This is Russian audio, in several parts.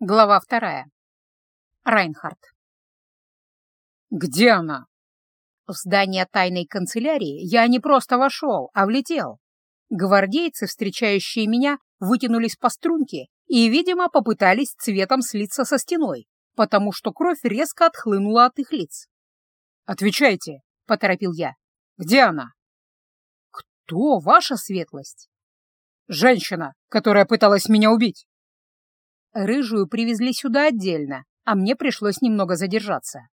Глава вторая. Райнхард. «Где она?» В здание тайной канцелярии я не просто вошел, а влетел. Гвардейцы, встречающие меня, вытянулись по струнке и, видимо, попытались цветом слиться со стеной, потому что кровь резко отхлынула от их лиц. «Отвечайте», — поторопил я. «Где она?» «Кто ваша светлость?» «Женщина, которая пыталась меня убить». Рыжую привезли сюда отдельно, а мне пришлось немного задержаться.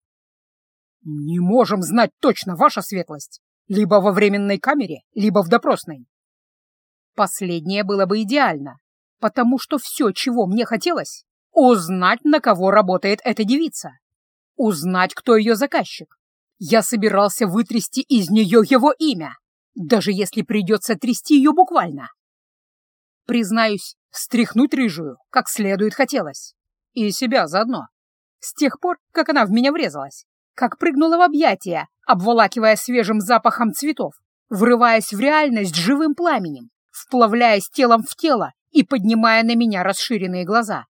«Не можем знать точно, ваша светлость. Либо во временной камере, либо в допросной». Последнее было бы идеально, потому что все, чего мне хотелось, узнать, на кого работает эта девица. Узнать, кто ее заказчик. Я собирался вытрясти из нее его имя, даже если придется трясти ее буквально. Признаюсь, встряхнуть рыжую как следует хотелось. И себя заодно. С тех пор, как она в меня врезалась, как прыгнула в объятия, обволакивая свежим запахом цветов, врываясь в реальность живым пламенем, вплавляясь телом в тело и поднимая на меня расширенные глаза.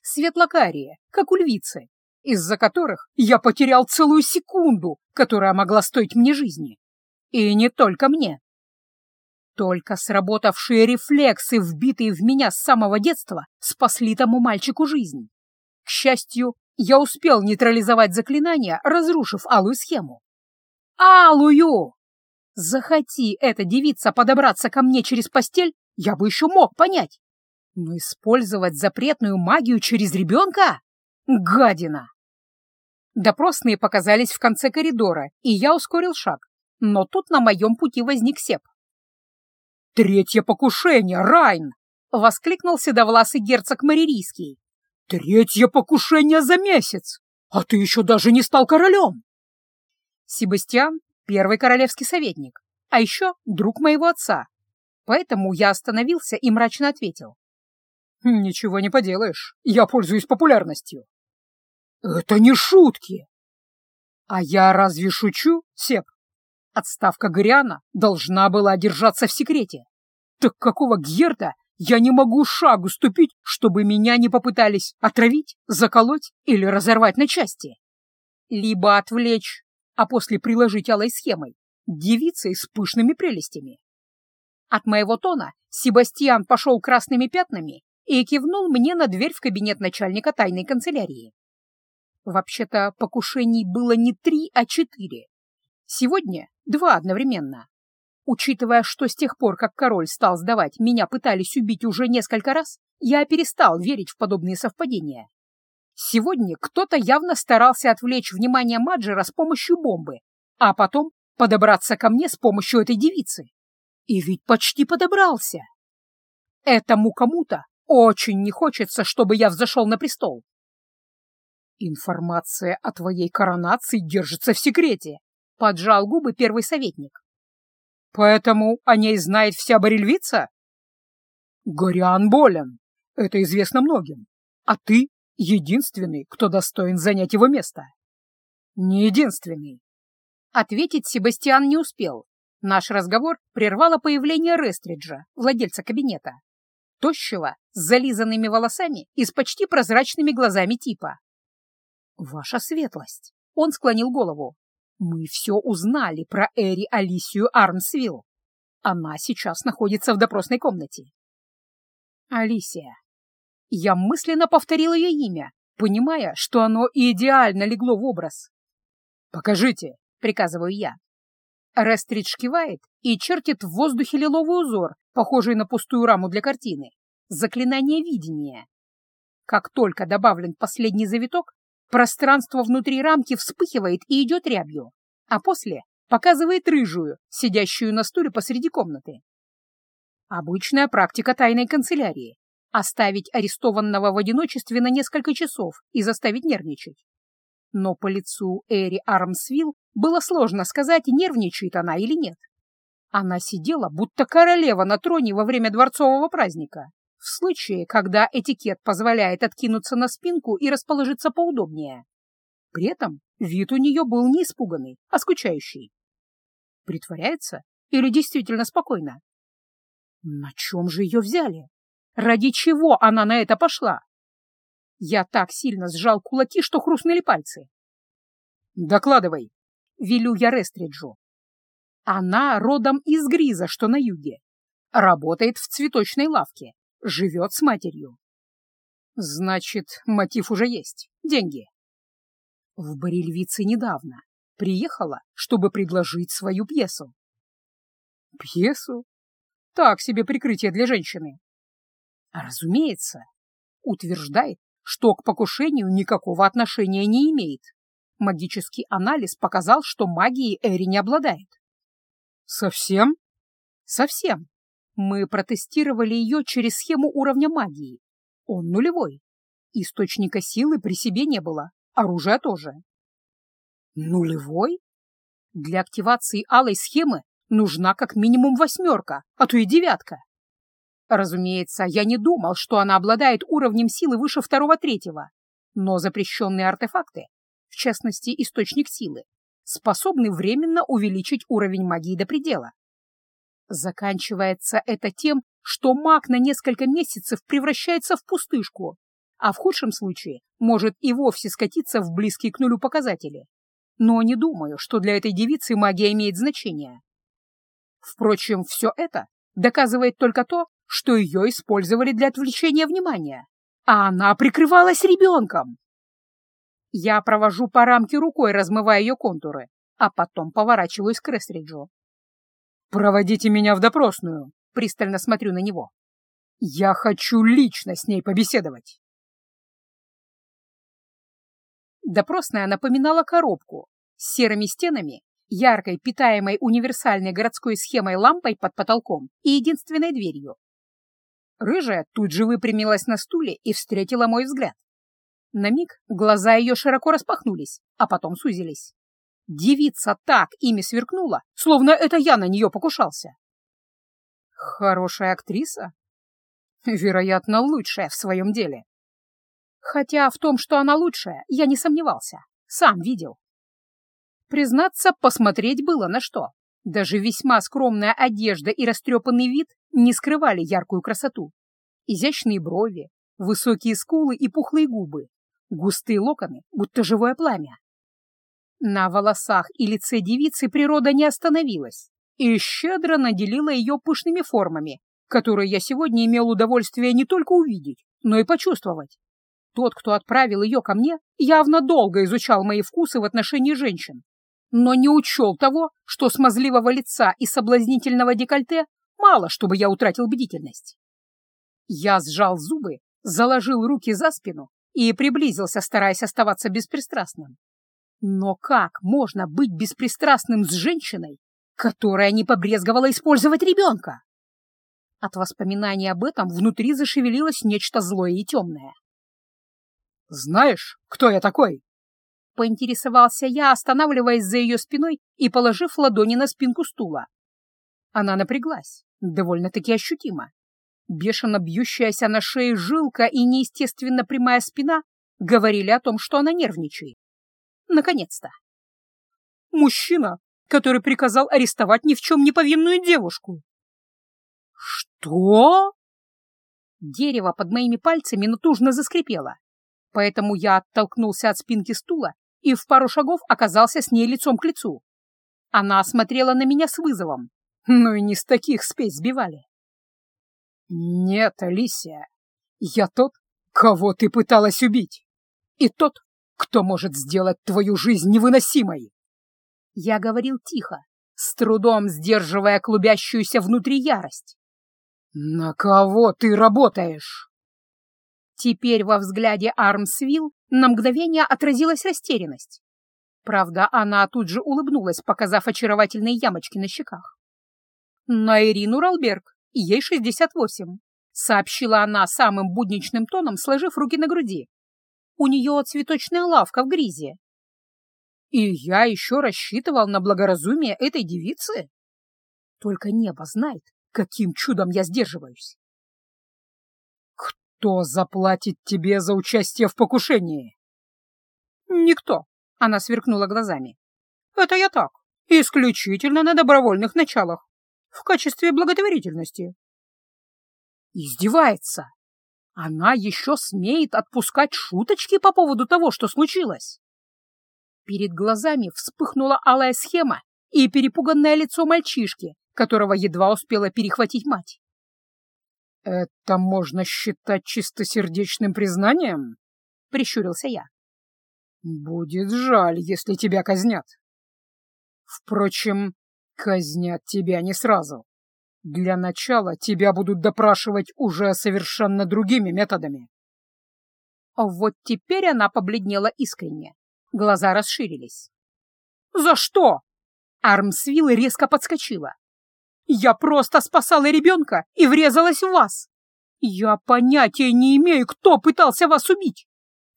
Светлокарие, как у львицы, из-за которых я потерял целую секунду, которая могла стоить мне жизни. И не только мне. Только сработавшие рефлексы, вбитые в меня с самого детства, спасли тому мальчику жизнь. К счастью, я успел нейтрализовать заклинание, разрушив алую схему. Алую! Захоти эта девица подобраться ко мне через постель, я бы еще мог понять. Но использовать запретную магию через ребенка? Гадина! Допросные показались в конце коридора, и я ускорил шаг. Но тут на моем пути возник Сеп. «Третье покушение, Райн!» — воскликнул седовласый герцог Маририйский. «Третье покушение за месяц! А ты еще даже не стал королем!» Себастьян — первый королевский советник, а еще друг моего отца. Поэтому я остановился и мрачно ответил. «Ничего не поделаешь, я пользуюсь популярностью». «Это не шутки!» «А я разве шучу, Сеп?» Отставка Гориана должна была держаться в секрете. Так какого герда я не могу шагу ступить, чтобы меня не попытались отравить, заколоть или разорвать на части? Либо отвлечь, а после приложить алой схемой, девицей с пышными прелестями. От моего тона Себастьян пошел красными пятнами и кивнул мне на дверь в кабинет начальника тайной канцелярии. Вообще-то покушений было не три, а четыре. Сегодня два одновременно. Учитывая, что с тех пор, как король стал сдавать, меня пытались убить уже несколько раз, я перестал верить в подобные совпадения. Сегодня кто-то явно старался отвлечь внимание Маджера с помощью бомбы, а потом подобраться ко мне с помощью этой девицы. И ведь почти подобрался. Этому кому-то очень не хочется, чтобы я взошел на престол. Информация о твоей коронации держится в секрете, Поджал губы первый советник. Поэтому о ней знает вся Борельвица? Гориан болен. Это известно многим. А ты единственный, кто достоин занять его место. Не единственный. Ответить Себастьян не успел. Наш разговор прервало появление Рестриджа, владельца кабинета. Тощего, с зализанными волосами и с почти прозрачными глазами типа. «Ваша светлость!» — он склонил голову. Мы все узнали про Эри Алисию Армсвилл. Она сейчас находится в допросной комнате. Алисия. Я мысленно повторил ее имя, понимая, что оно идеально легло в образ. «Покажите», — приказываю я. Рестридж кивает и чертит в воздухе лиловый узор, похожий на пустую раму для картины. Заклинание видения. Как только добавлен последний завиток, Пространство внутри рамки вспыхивает и идет рябью, а после показывает рыжую, сидящую на стуле посреди комнаты. Обычная практика тайной канцелярии — оставить арестованного в одиночестве на несколько часов и заставить нервничать. Но по лицу Эри Армсвилл было сложно сказать, нервничает она или нет. Она сидела, будто королева на троне во время дворцового праздника в случае, когда этикет позволяет откинуться на спинку и расположиться поудобнее. При этом вид у нее был не испуганный, а скучающий. Притворяется или действительно спокойно? На чем же ее взяли? Ради чего она на это пошла? Я так сильно сжал кулаки, что хрустнули пальцы. «Докладывай», — велю я Рестриджу. Она родом из Гриза, что на юге. Работает в цветочной лавке, живет с матерью. Значит, мотив уже есть. Деньги. В Борельвице недавно. Приехала, чтобы предложить свою пьесу. Пьесу? Так себе прикрытие для женщины. Разумеется. Утверждает, что к покушению никакого отношения не имеет. Магический анализ показал, что магией Эри не обладает. Совсем? Совсем. Мы протестировали ее через схему уровня магии. Он нулевой. Источника силы при себе не было, оружия тоже. Нулевой? Для активации алой схемы нужна как минимум восьмерка, а то и девятка. Разумеется, я не думал, что она обладает уровнем силы выше второго-третьего, но запрещенные артефакты, в частности источник силы, способны временно увеличить уровень магии до предела. Заканчивается это тем, что маг на несколько месяцев превращается в пустышку, а в худшем случае может и вовсе скатиться в близкие к нулю показатели. Но не думаю, что для этой девицы магия имеет значение. Впрочем, все это доказывает только то, что ее использовали для отвлечения внимания, а она прикрывалась ребенком. Я провожу по рамке рукой, размывая ее контуры, а потом поворачиваюсь к Рестриджу. «Проводите меня в допросную», — пристально смотрю на него. «Я хочу лично с ней побеседовать». Допросная напоминала коробку с серыми стенами, яркой, питаемой универсальной городской схемой лампой под потолком и единственной дверью. Рыжая тут же выпрямилась на стуле и встретила мой взгляд. На миг глаза ее широко распахнулись, а потом сузились. Девица так ими сверкнула, словно это я на нее покушался. Хорошая актриса? Вероятно, лучшая в своем деле. Хотя в том, что она лучшая, я не сомневался. Сам видел. Признаться, посмотреть было на что. Даже весьма скромная одежда и растрепанный вид не скрывали яркую красоту. Изящные брови, высокие скулы и пухлые губы, густые локоны, будто живое пламя. На волосах и лице девицы природа не остановилась и щедро наделила ее пышными формами, которые я сегодня имел удовольствие не только увидеть, но и почувствовать. Тот, кто отправил ее ко мне, явно долго изучал мои вкусы в отношении женщин, но не учел того, что смазливого лица и соблазнительного декольте мало, чтобы я утратил бдительность. Я сжал зубы, заложил руки за спину и приблизился, стараясь оставаться беспристрастным. Но как можно быть беспристрастным с женщиной, которая не побрезговала использовать ребенка? От воспоминаний об этом внутри зашевелилось нечто злое и темное. «Знаешь, кто я такой?» Поинтересовался я, останавливаясь за ее спиной и положив ладони на спинку стула. Она напряглась, довольно-таки ощутимо. Бешено бьющаяся на шее жилка и неестественно прямая спина говорили о том, что она нервничает. Наконец-то. Мужчина, который приказал арестовать ни в чем не повинную девушку. Что? Дерево под моими пальцами натужно заскрипело, поэтому я оттолкнулся от спинки стула и в пару шагов оказался с ней лицом к лицу. Она смотрела на меня с вызовом, но и не с таких спесь сбивали. «Нет, Алисия, я тот, кого ты пыталась убить, и тот, кто может сделать твою жизнь невыносимой!» Я говорил тихо, с трудом сдерживая клубящуюся внутри ярость. «На кого ты работаешь?» Теперь во взгляде Армсвилл на мгновение отразилась растерянность. Правда, она тут же улыбнулась, показав очаровательные ямочки на щеках. «На Ирину Ралберг, ей 68», — сообщила она самым будничным тоном, сложив руки на груди. «У нее цветочная лавка в Гризе». «И я еще рассчитывал на благоразумие этой девицы?» «Только небо знает, каким чудом я сдерживаюсь». «Кто заплатит тебе за участие в покушении?» «Никто», — она сверкнула глазами. «Это я так, исключительно на добровольных началах, в качестве благотворительности». «Издевается!» Она еще смеет отпускать шуточки по поводу того, что случилось. Перед глазами вспыхнула алая схема и перепуганное лицо мальчишки, которого едва успела перехватить мать. «Это можно считать чистосердечным признанием?» — прищурился я. «Будет жаль, если тебя казнят. Впрочем, казнят тебя не сразу. Для начала тебя будут допрашивать уже совершенно другими методами». Вот теперь она побледнела искренне. Глаза расширились. «За что?» Армсвилл резко подскочила. «Я просто спасала ребенка и врезалась в вас! Я понятия не имею, кто пытался вас убить!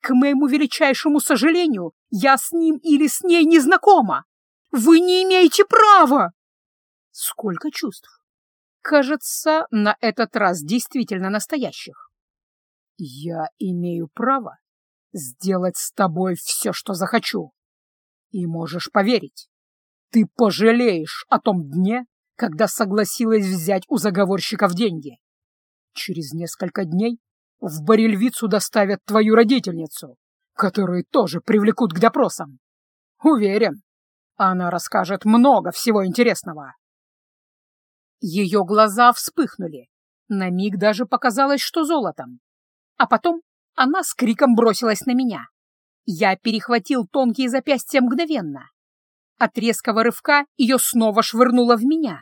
К моему величайшему сожалению, я с ним или с ней не знакома! Вы не имеете права!» Сколько чувств! Кажется, на этот раз действительно настоящих. «Я имею право сделать с тобой все, что захочу. И можешь поверить, ты пожалеешь о том дне, когда согласилась взять у заговорщиков деньги. Через несколько дней в Барельвицу доставят твою родительницу, которую тоже привлекут к допросам. Уверен, она расскажет много всего интересного. Ее глаза вспыхнули. На миг даже показалось, что золотом. А потом она с криком бросилась на меня. Я перехватил тонкие запястья мгновенно. От резкого рывка ее снова швырнуло в меня.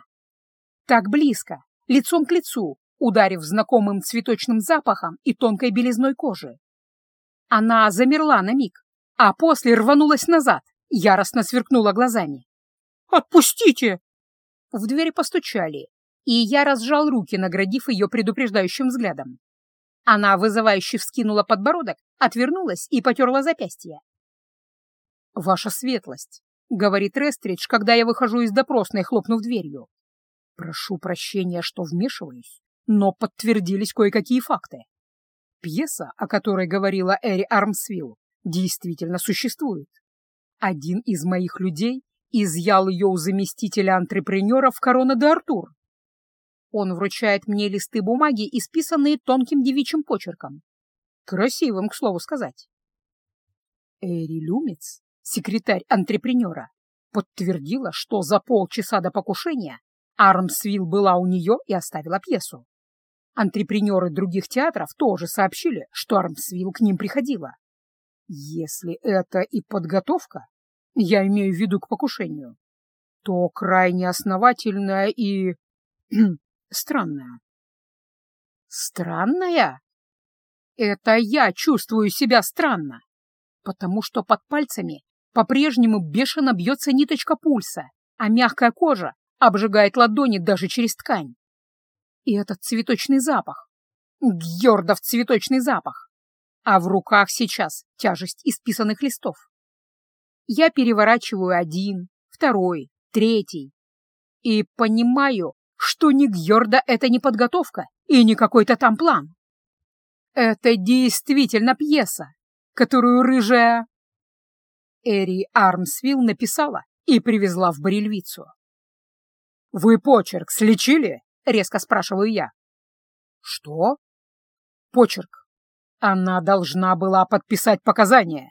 Так близко, лицом к лицу, ударив знакомым цветочным запахом и тонкой белизной кожи. Она замерла на миг, а после рванулась назад, яростно сверкнула глазами. «Отпустите!» В двери постучали, и я разжал руки, наградив ее предупреждающим взглядом. Она вызывающе вскинула подбородок, отвернулась и потерла запястье. «Ваша светлость», — говорит Рестридж, когда я выхожу из допросной, хлопнув дверью. «Прошу прощения, что вмешиваюсь, но подтвердились кое-какие факты. Пьеса, о которой говорила Эри Армсвилл, действительно существует. Один из моих людей изъял ее у заместителя антрепренера в Корона де Артур, он вручает мне листы бумаги, исписанные тонким девичьим почерком. Красивым, к слову сказать. Эри Люмец, секретарь антрепренера, подтвердила, что за полчаса до покушения Армсвилл была у нее и оставила пьесу. Антрепренеры других театров тоже сообщили, что Армсвилл к ним приходила. Если это и подготовка, я имею в виду к покушению, то крайне основательная и странная. Странная? Это я чувствую себя странно, потому что под пальцами по-прежнему бешено бьется ниточка пульса, а мягкая кожа обжигает ладони даже через ткань. И этот цветочный запах. Геордов цветочный запах. А в руках сейчас тяжесть исписанных листов. Я переворачиваю один, второй, третий. И понимаю, что ни Гьорда это не подготовка и не какой-то там план. Это действительно пьеса, которую рыжая Эри Армсвилл написала и привезла в Барельвицу. «Вы почерк слечили?» — резко спрашиваю я. «Что?» «Почерк. Она должна была подписать показания.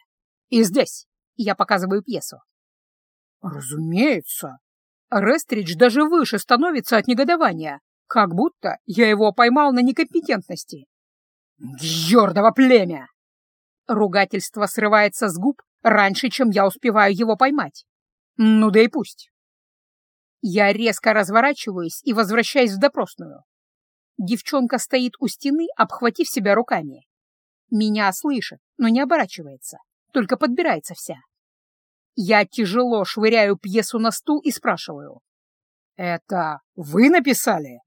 И здесь я показываю пьесу». «Разумеется», Рестридж даже выше становится от негодования, как будто я его поймал на некомпетентности. Гьордово племя! Ругательство срывается с губ раньше, чем я успеваю его поймать. Ну да и пусть. Я резко разворачиваюсь и возвращаюсь в допросную. Девчонка стоит у стены, обхватив себя руками. Меня слышит, но не оборачивается, только подбирается вся. Я тяжело швыряю пьесу на стул и спрашиваю. «Это вы написали?»